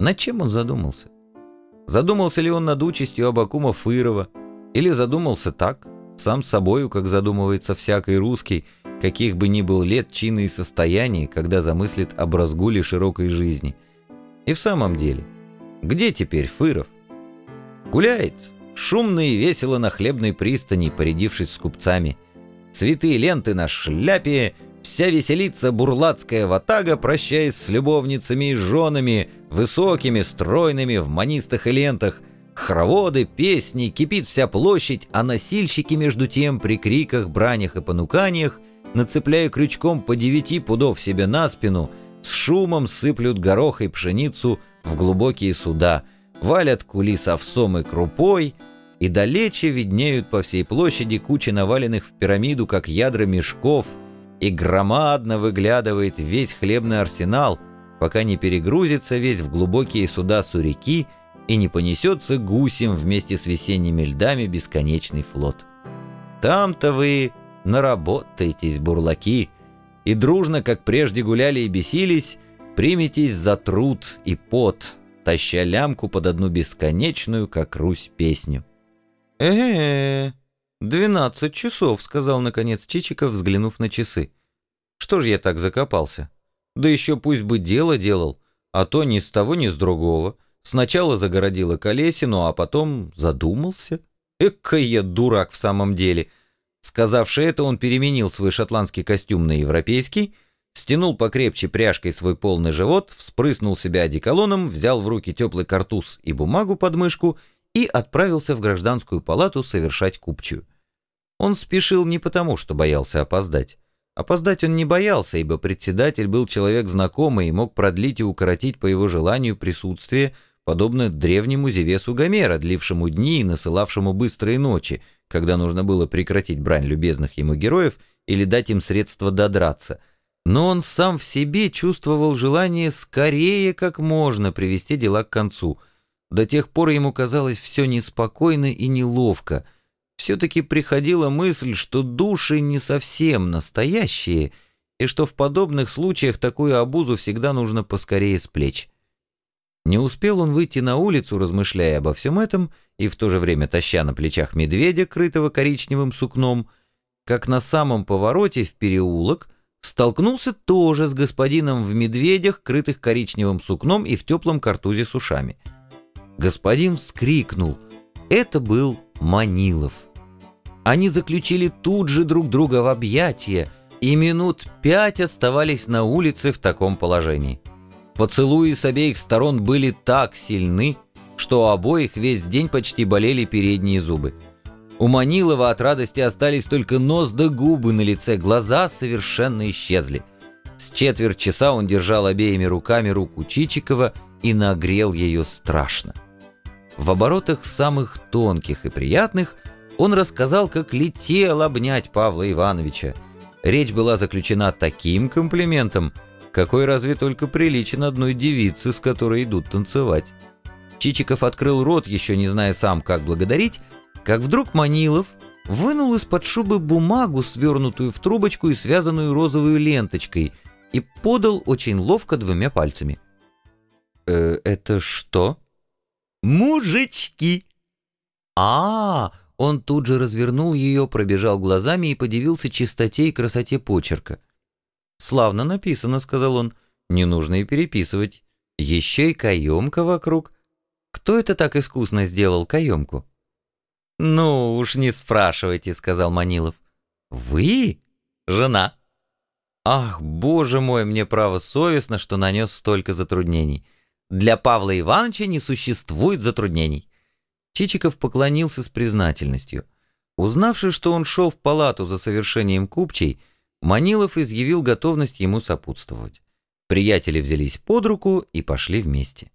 Над чем он задумался? Задумался ли он над участью Абакума Фырова? Или задумался так, сам собою, как задумывается всякий русский, каких бы ни был лет, чины и состояний, когда замыслит об разгуле широкой жизни? И в самом деле, где теперь Фыров? Гуляет, шумно и весело на хлебной пристани, порядившись с купцами. Цветы и ленты на шляпе — Вся веселится бурлацкая ватага, прощаясь с любовницами и женами, высокими, стройными, в манистых и лентах. Хороводы, песни, кипит вся площадь, а носильщики между тем при криках, бранях и понуканиях, нацепляя крючком по девяти пудов себе на спину, с шумом сыплют горох и пшеницу в глубокие суда, валят кули с овсом и крупой, и далече виднеют по всей площади кучи наваленных в пирамиду, как ядра мешков — и громадно выглядывает весь хлебный арсенал, пока не перегрузится весь в глубокие суда Сурики и не понесется гусем вместе с весенними льдами бесконечный флот. Там-то вы наработаетесь, бурлаки, и дружно, как прежде гуляли и бесились, приметесь за труд и пот, таща лямку под одну бесконечную, как Русь, песню. э «Двенадцать часов», — сказал, наконец, Чичиков, взглянув на часы. «Что ж я так закопался? Да еще пусть бы дело делал, а то ни с того, ни с другого. Сначала загородила колесину, а потом задумался. Экой я дурак в самом деле». Сказавши это, он переменил свой шотландский костюм на европейский, стянул покрепче пряжкой свой полный живот, вспрыснул себя одеколоном, взял в руки теплый картуз и бумагу под мышку и отправился в гражданскую палату совершать купчую. Он спешил не потому, что боялся опоздать. Опоздать он не боялся, ибо председатель был человек знакомый и мог продлить и укоротить по его желанию присутствие, подобно древнему Зевесу Гомера, длившему дни и насылавшему быстрые ночи, когда нужно было прекратить брань любезных ему героев или дать им средства додраться. Но он сам в себе чувствовал желание скорее как можно привести дела к концу. До тех пор ему казалось все неспокойно и неловко — все-таки приходила мысль, что души не совсем настоящие, и что в подобных случаях такую обузу всегда нужно поскорее с плеч. Не успел он выйти на улицу, размышляя обо всем этом, и в то же время таща на плечах медведя, крытого коричневым сукном, как на самом повороте в переулок столкнулся тоже с господином в медведях, крытых коричневым сукном и в теплом картузе с ушами. Господин вскрикнул. Это был Манилов. Они заключили тут же друг друга в объятия и минут пять оставались на улице в таком положении. Поцелуи с обеих сторон были так сильны, что у обоих весь день почти болели передние зубы. У Манилова от радости остались только нос да губы на лице, глаза совершенно исчезли. С четверть часа он держал обеими руками руку Чичикова и нагрел ее страшно. В оборотах самых тонких и приятных – он рассказал, как летел обнять Павла Ивановича. Речь была заключена таким комплиментом, какой разве только приличен одной девице, с которой идут танцевать. Чичиков открыл рот, еще не зная сам, как благодарить, как вдруг Манилов вынул из-под шубы бумагу, свернутую в трубочку и связанную розовой ленточкой, и подал очень ловко двумя пальцами. «Э, «Это что?» «Мужички!» «А, он тут же развернул ее, пробежал глазами и подивился чистоте и красоте почерка. «Славно написано», — сказал он. «Не нужно и переписывать. Еще и каемка вокруг. Кто это так искусно сделал каемку?» «Ну уж не спрашивайте», — сказал Манилов. «Вы? Жена?» «Ах, боже мой, мне право совестно, что нанес столько затруднений. Для Павла Ивановича не существует затруднений. Чичиков поклонился с признательностью. Узнавши, что он шел в палату за совершением купчей, Манилов изъявил готовность ему сопутствовать. Приятели взялись под руку и пошли вместе.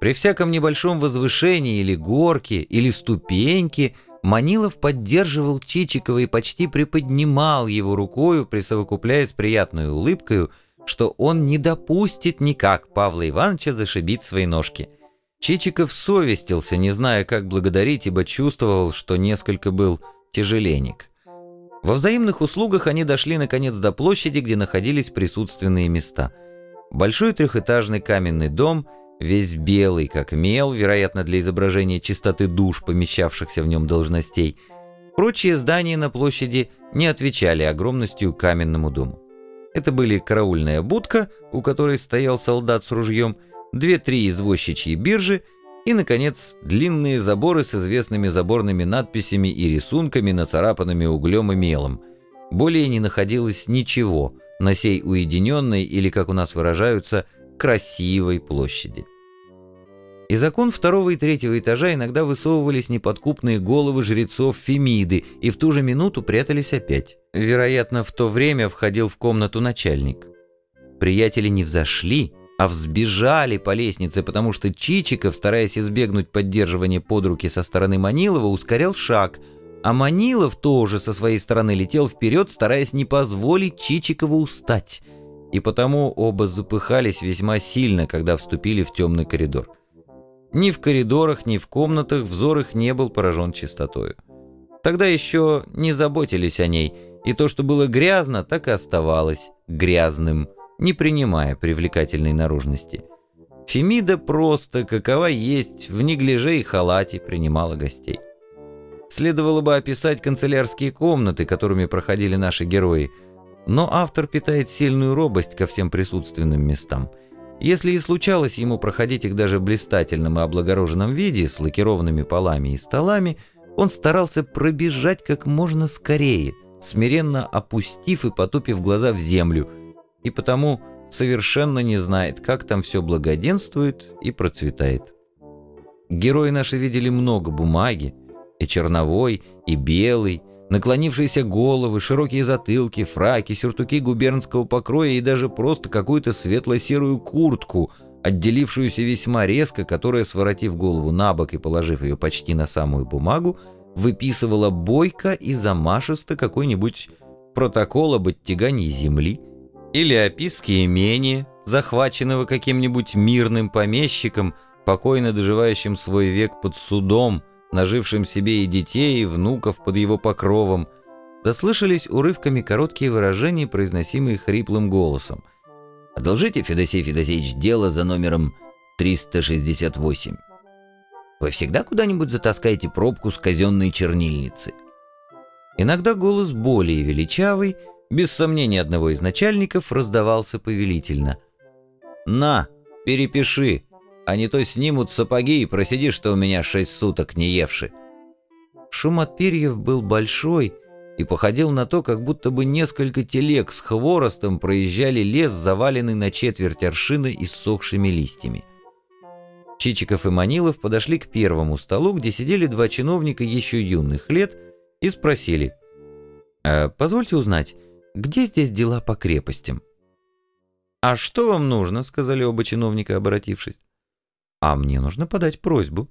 При всяком небольшом возвышении или горке, или ступеньке Манилов поддерживал Чичикова и почти приподнимал его рукою, присовокупляя с приятной улыбкой, что он не допустит никак Павла Ивановича зашибить свои ножки — Чичиков совестился, не зная, как благодарить, ибо чувствовал, что несколько был тяжеленек. Во взаимных услугах они дошли наконец до площади, где находились присутственные места. Большой трехэтажный каменный дом, весь белый, как мел, вероятно, для изображения чистоты душ, помещавшихся в нем должностей. Прочие здания на площади не отвечали огромностью каменному дому. Это были караульная будка, у которой стоял солдат с ружьем, две-три извозчичьи биржи и, наконец, длинные заборы с известными заборными надписями и рисунками, нацарапанными углем и мелом. Более не находилось ничего на сей уединенной или, как у нас выражаются, красивой площади. Из окон второго и третьего этажа иногда высовывались неподкупные головы жрецов Фемиды и в ту же минуту прятались опять. Вероятно, в то время входил в комнату начальник. Приятели не взошли, а взбежали по лестнице, потому что Чичиков, стараясь избегнуть поддерживания под руки со стороны Манилова, ускорял шаг, а Манилов тоже со своей стороны летел вперед, стараясь не позволить Чичикову устать. И потому оба запыхались весьма сильно, когда вступили в темный коридор. Ни в коридорах, ни в комнатах взор их не был поражен чистотою. Тогда еще не заботились о ней, и то, что было грязно, так и оставалось грязным, не принимая привлекательной наружности. Фемида просто, какова есть, в неглиже и халате принимала гостей. Следовало бы описать канцелярские комнаты, которыми проходили наши герои, но автор питает сильную робость ко всем присутственным местам – если и случалось ему проходить их даже в блистательном и облагороженном виде, с лакированными полами и столами, он старался пробежать как можно скорее, смиренно опустив и потупив глаза в землю, и потому совершенно не знает, как там все благоденствует и процветает. Герои наши видели много бумаги, и черновой, и белый, наклонившиеся головы, широкие затылки, фраки, сюртуки губернского покроя и даже просто какую-то светло-серую куртку, отделившуюся весьма резко, которая, своротив голову на бок и положив ее почти на самую бумагу, выписывала бойко и замашисто какой-нибудь протокол об оттягании земли или описки имения, захваченного каким-нибудь мирным помещиком, покойно доживающим свой век под судом, нажившим себе и детей, и внуков под его покровом, дослышались урывками короткие выражения, произносимые хриплым голосом. «Одолжите, Федосей Федосеевич, дело за номером 368. Вы всегда куда-нибудь затаскаете пробку с казенной чернильницы?» Иногда голос более величавый, без сомнения одного из начальников, раздавался повелительно. «На, перепиши!» А не то снимут сапоги и просиди, что у меня шесть суток не евши». Шум от перьев был большой и походил на то, как будто бы несколько телег с хворостом проезжали лес, заваленный на четверть аршины иссохшими листьями. Чичиков и Манилов подошли к первому столу, где сидели два чиновника еще юных лет, и спросили, «А «Позвольте узнать, где здесь дела по крепостям?» «А что вам нужно?» — сказали оба чиновника, обратившись. А мне нужно подать просьбу.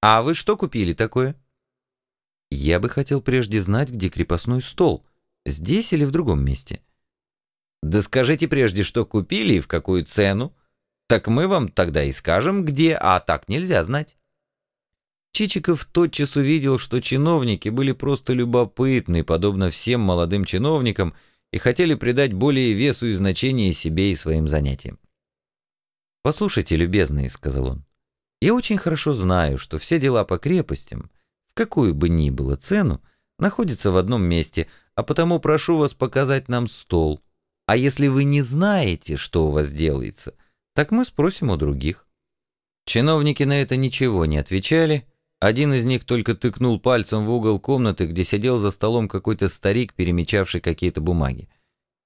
А вы что купили такое? Я бы хотел прежде знать, где крепостной стол. Здесь или в другом месте? Да скажите прежде, что купили и в какую цену. Так мы вам тогда и скажем, где, а так нельзя знать. Чичиков тотчас увидел, что чиновники были просто любопытны, подобно всем молодым чиновникам, и хотели придать более весу и значение себе и своим занятиям. «Послушайте, любезные», — сказал он, — «я очень хорошо знаю, что все дела по крепостям, в какую бы ни было цену, находятся в одном месте, а потому прошу вас показать нам стол. А если вы не знаете, что у вас делается, так мы спросим у других». Чиновники на это ничего не отвечали, один из них только тыкнул пальцем в угол комнаты, где сидел за столом какой-то старик, перемечавший какие-то бумаги.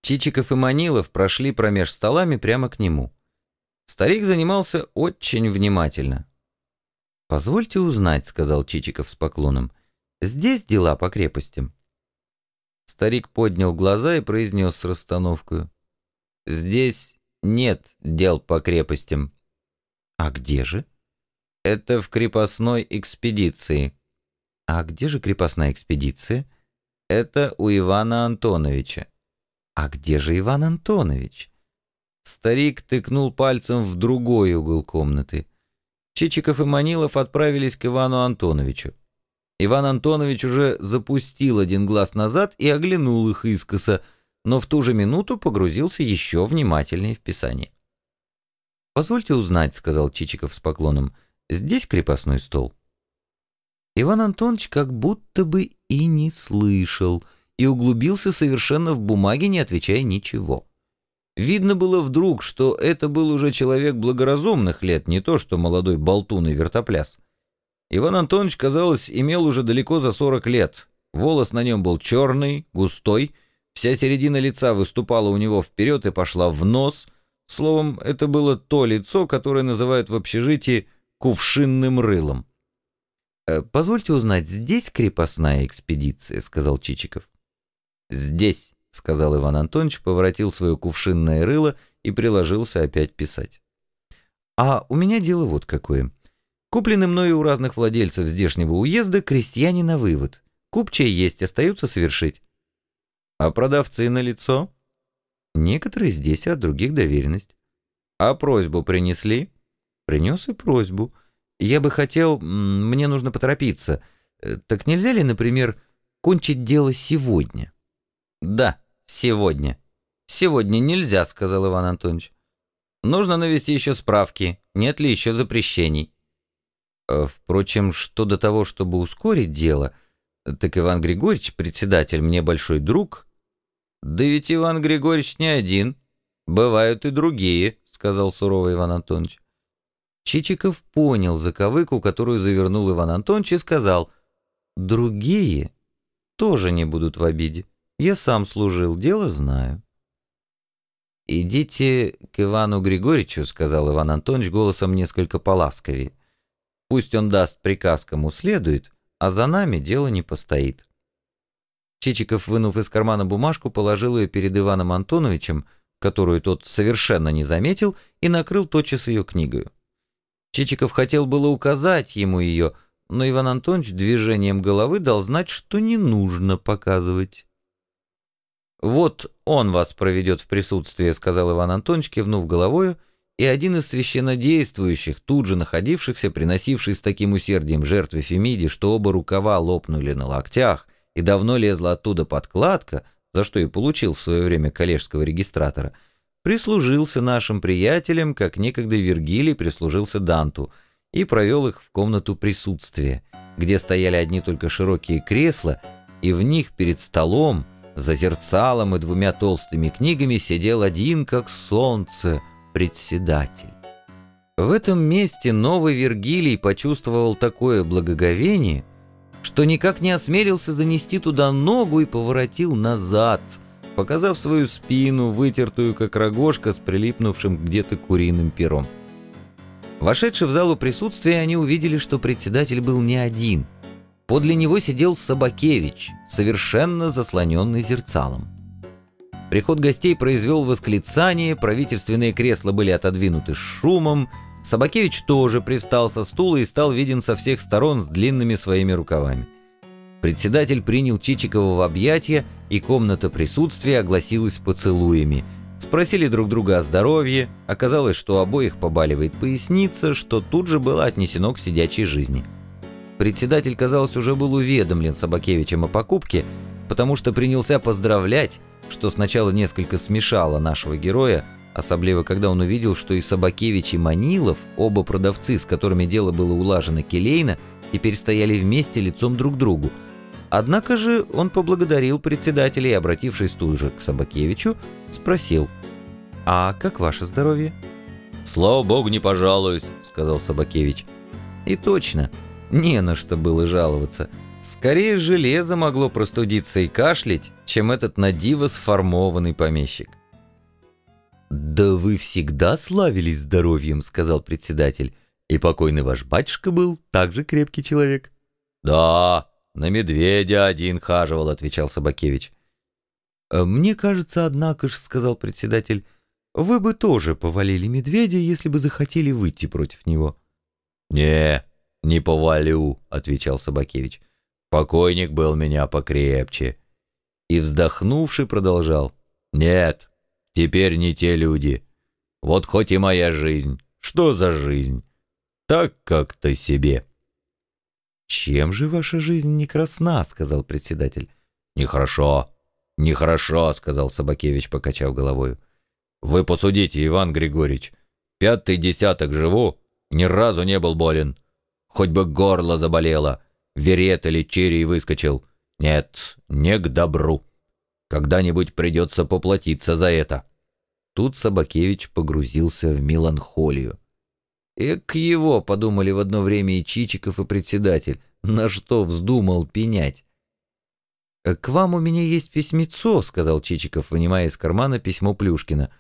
Чичиков и Манилов прошли промеж столами прямо к нему. Старик занимался очень внимательно. «Позвольте узнать», — сказал Чичиков с поклоном, — «здесь дела по крепостям». Старик поднял глаза и произнес с расстановкой. «Здесь нет дел по крепостям». «А где же?» «Это в крепостной экспедиции». «А где же крепостная экспедиция?» «Это у Ивана Антоновича». «А где же Иван Антонович?» Старик тыкнул пальцем в другой угол комнаты. Чичиков и Манилов отправились к Ивану Антоновичу. Иван Антонович уже запустил один глаз назад и оглянул их искоса, но в ту же минуту погрузился еще внимательнее в писание. «Позвольте узнать», — сказал Чичиков с поклоном, — «здесь крепостной стол?» Иван Антонович как будто бы и не слышал и углубился совершенно в бумаге, не отвечая ничего. Видно было вдруг, что это был уже человек благоразумных лет, не то что молодой болтун и вертопляс. Иван Антонович, казалось, имел уже далеко за сорок лет. Волос на нем был черный, густой, вся середина лица выступала у него вперед и пошла в нос. Словом, это было то лицо, которое называют в общежитии кувшинным рылом. «Э, «Позвольте узнать, здесь крепостная экспедиция?» — сказал Чичиков. «Здесь», — сказал Иван Антонович, поворотил свое кувшинное рыло и приложился опять писать. «А у меня дело вот какое. Куплены мною у разных владельцев здешнего уезда крестьяне на вывод. Купчие есть, остаются совершить». «А продавцы на лицо?» «Некоторые здесь, а других доверенность». «А просьбу принесли?» «Принес и просьбу». Я бы хотел... Мне нужно поторопиться. Э, так нельзя ли, например, кончить дело сегодня?» «Да, сегодня». «Сегодня нельзя», — сказал Иван Антонович. «Нужно навести еще справки, нет ли еще запрещений». Э, впрочем, что до того, чтобы ускорить дело, так Иван Григорьевич, председатель, мне большой друг. «Да ведь Иван Григорьевич не один. Бывают и другие», — сказал суровый Иван Антонович. Чичиков понял заковыку, которую завернул Иван Антонович, и сказал, «Другие тоже не будут в обиде. Я сам служил, дело знаю». «Идите к Ивану Григорьевичу», — сказал Иван Антонович голосом несколько поласковее. «Пусть он даст приказ, кому следует, а за нами дело не постоит». Чичиков, вынув из кармана бумажку, положил ее перед Иваном Антоновичем, которую тот совершенно не заметил, и накрыл тотчас ее книгою. Чичиков хотел было указать ему ее, но Иван Антонович движением головы дал знать, что не нужно показывать. «Вот он вас проведет в присутствие», — сказал Иван Антонович, кивнув головою, и один из священнодействующих, тут же находившихся, приносивший с таким усердием жертве Фемиде, что оба рукава лопнули на локтях, и давно лезла оттуда подкладка, за что и получил в свое время коллежского регистратора — прислужился нашим приятелям, как некогда Вергилий прислужился Данту, и провел их в комнату присутствия, где стояли одни только широкие кресла, и в них перед столом, за зерцалом и двумя толстыми книгами сидел один, как солнце, председатель. В этом месте новый Вергилий почувствовал такое благоговение, что никак не осмелился занести туда ногу и поворотил назад — показав свою спину, вытертую как рогожка с прилипнувшим где-то куриным пером. Вошедшие в залу присутствия, они увидели, что председатель был не один. Подле него сидел Собакевич, совершенно заслоненный зерцалом. Приход гостей произвел восклицание, правительственные кресла были отодвинуты шумом, Собакевич тоже пристал со стула и стал виден со всех сторон с длинными своими рукавами. Председатель принял Чичикова в объятия, и комната присутствия огласилась поцелуями. Спросили друг друга о здоровье, оказалось, что обоих побаливает поясница, что тут же было отнесено к сидячей жизни. Председатель, казалось, уже был уведомлен Собакевичем о покупке, потому что принялся поздравлять, что сначала несколько смешало нашего героя, особливо когда он увидел, что и Собакевич, и Манилов, оба продавцы, с которыми дело было улажено келейно, теперь стояли вместе лицом друг к другу, Однако же он поблагодарил председателя и, обратившись тут же к Собакевичу, спросил, «А как ваше здоровье?» «Слава богу, не пожалуюсь», — сказал Собакевич. И точно, не на что было жаловаться. Скорее железо могло простудиться и кашлять, чем этот надиво сформованный помещик. «Да вы всегда славились здоровьем», — сказал председатель. «И покойный ваш батюшка был также крепкий человек». «Да», «На медведя один хаживал», — отвечал Собакевич. «Э, «Мне кажется, однако ж», — сказал председатель, — «вы бы тоже повалили медведя, если бы захотели выйти против него». «Не, не повалю», — отвечал Собакевич. «Покойник был меня покрепче». И, вздохнувший, продолжал. «Нет, теперь не те люди. Вот хоть и моя жизнь. Что за жизнь? Так как-то себе». «Чем же ваша жизнь не красна?» — сказал председатель. «Нехорошо, нехорошо», — сказал Собакевич, покачав головою. «Вы посудите, Иван Григорьевич. Пятый десяток живу, ни разу не был болен. Хоть бы горло заболело, верет или черей выскочил. Нет, не к добру. Когда-нибудь придется поплатиться за это. Тут Собакевич погрузился в меланхолию. Эк его, подумали в одно время и Чичиков, и председатель, на что вздумал пенять. «Э, «К вам у меня есть письмецо», — сказал Чичиков, вынимая из кармана письмо Плюшкина.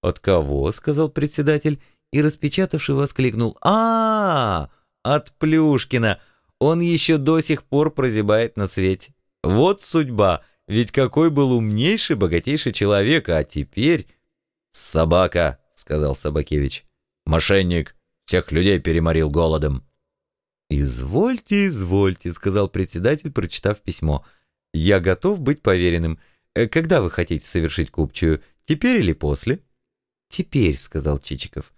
«От кого?» — сказал председатель, и, распечатавший, воскликнул. а, -а, -а От Плюшкина! Он еще до сих пор прозябает на свете. Вот судьба! Ведь какой был умнейший, богатейший человек, а теперь...» «Собака», — сказал Собакевич. «Мошенник, всех людей переморил голодом». «Извольте, извольте», — сказал председатель, прочитав письмо. «Я готов быть поверенным. Э, когда вы хотите совершить купчую? Теперь или после?» «Теперь», — сказал Чичиков.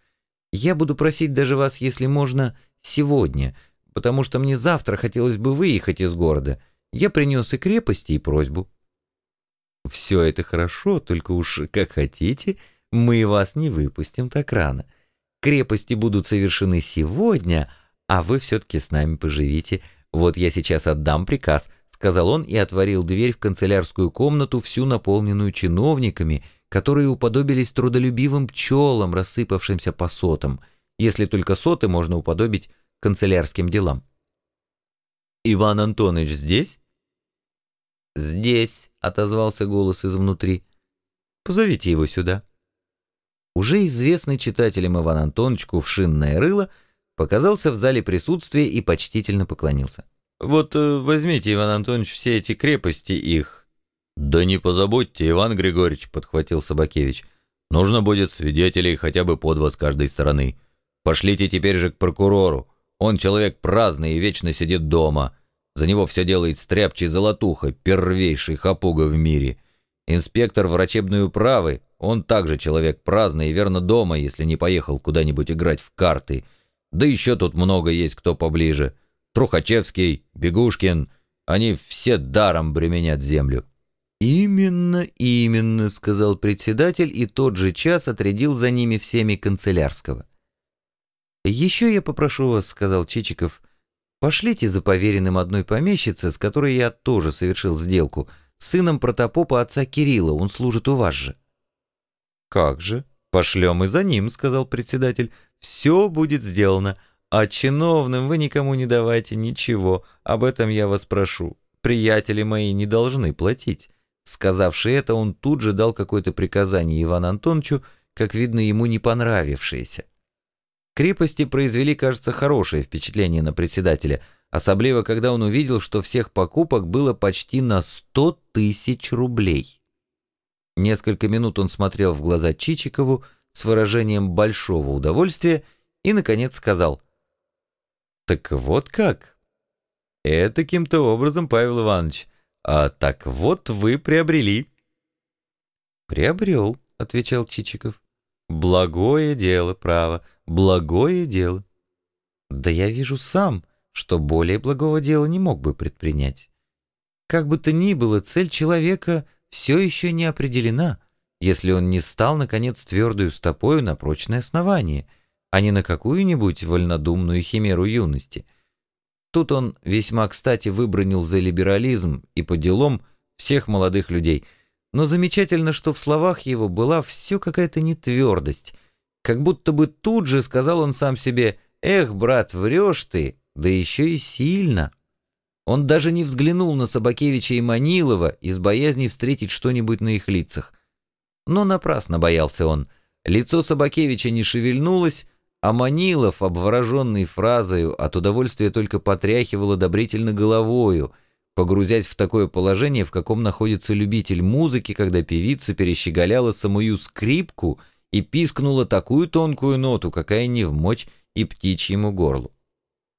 «Я буду просить даже вас, если можно, сегодня, потому что мне завтра хотелось бы выехать из города. Я принес и крепости, и просьбу». «Все это хорошо, только уж как хотите, мы вас не выпустим так рано. Крепости будут совершены сегодня, а вы все-таки с нами поживите. Вот я сейчас отдам приказ», — сказал он и отворил дверь в канцелярскую комнату, всю наполненную чиновниками, которые уподобились трудолюбивым пчелам, рассыпавшимся по сотам, если только соты можно уподобить канцелярским делам. «Иван Антонович здесь?» «Здесь», — отозвался голос изнутри. «Позовите его сюда». Уже известный читателям Иван Антонович Кувшинное рыло показался в зале присутствия и почтительно поклонился. «Вот э, возьмите, Иван Антонович, все эти крепости их». «Да не позабудьте, Иван Григорьевич», — подхватил Собакевич. «Нужно будет свидетелей хотя бы по два с каждой стороны. Пошлите теперь же к прокурору. Он человек праздный и вечно сидит дома. За него все делает стряпчий золотуха, первейший хапуга в мире. Инспектор врачебной управы, он также человек праздный и верно дома, если не поехал куда-нибудь играть в карты. Да еще тут много есть кто поближе. Трухачевский, Бегушкин, они все даром бременят землю. «Именно, именно», — сказал председатель, и тот же час отрядил за ними всеми канцелярского. «Еще я попрошу вас», — сказал Чичиков, — «пошлите за поверенным одной помещицы, с которой я тоже совершил сделку, сыном протопопа отца Кирилла, он служит у вас же». «Как же? Пошлем и за ним», — сказал председатель. «Все будет сделано, а чиновным вы никому не давайте ничего, об этом я вас прошу. Приятели мои не должны платить». Сказавши это, он тут же дал какое-то приказание Ивану Антоновичу, как видно, ему не понравившееся. Крепости произвели, кажется, хорошее впечатление на председателя, особливо когда он увидел, что всех покупок было почти на сто тысяч рублей. Несколько минут он смотрел в глаза Чичикову с выражением большого удовольствия и, наконец, сказал «Так вот как? Это каким-то образом, Павел Иванович, а так вот вы приобрели». «Приобрел», — отвечал Чичиков. Благое дело, право, благое дело. Да я вижу сам, что более благого дела не мог бы предпринять. Как бы то ни было, цель человека все еще не определена, если он не стал, наконец, твердую стопою на прочное основание, а не на какую-нибудь вольнодумную химеру юности. Тут он весьма кстати выбронил за либерализм и по делам всех молодых людей — но замечательно, что в словах его была все какая-то нетвердость, как будто бы тут же сказал он сам себе «Эх, брат, врешь ты, да еще и сильно». Он даже не взглянул на Собакевича и Манилова из боязни встретить что-нибудь на их лицах. Но напрасно боялся он. Лицо Собакевича не шевельнулось, а Манилов, обвороженный фразою, от удовольствия только потряхивал одобрительно головою — погрузясь в такое положение, в каком находится любитель музыки, когда певица перещеголяла самую скрипку и пискнула такую тонкую ноту, какая не вмочь и птичьему горлу.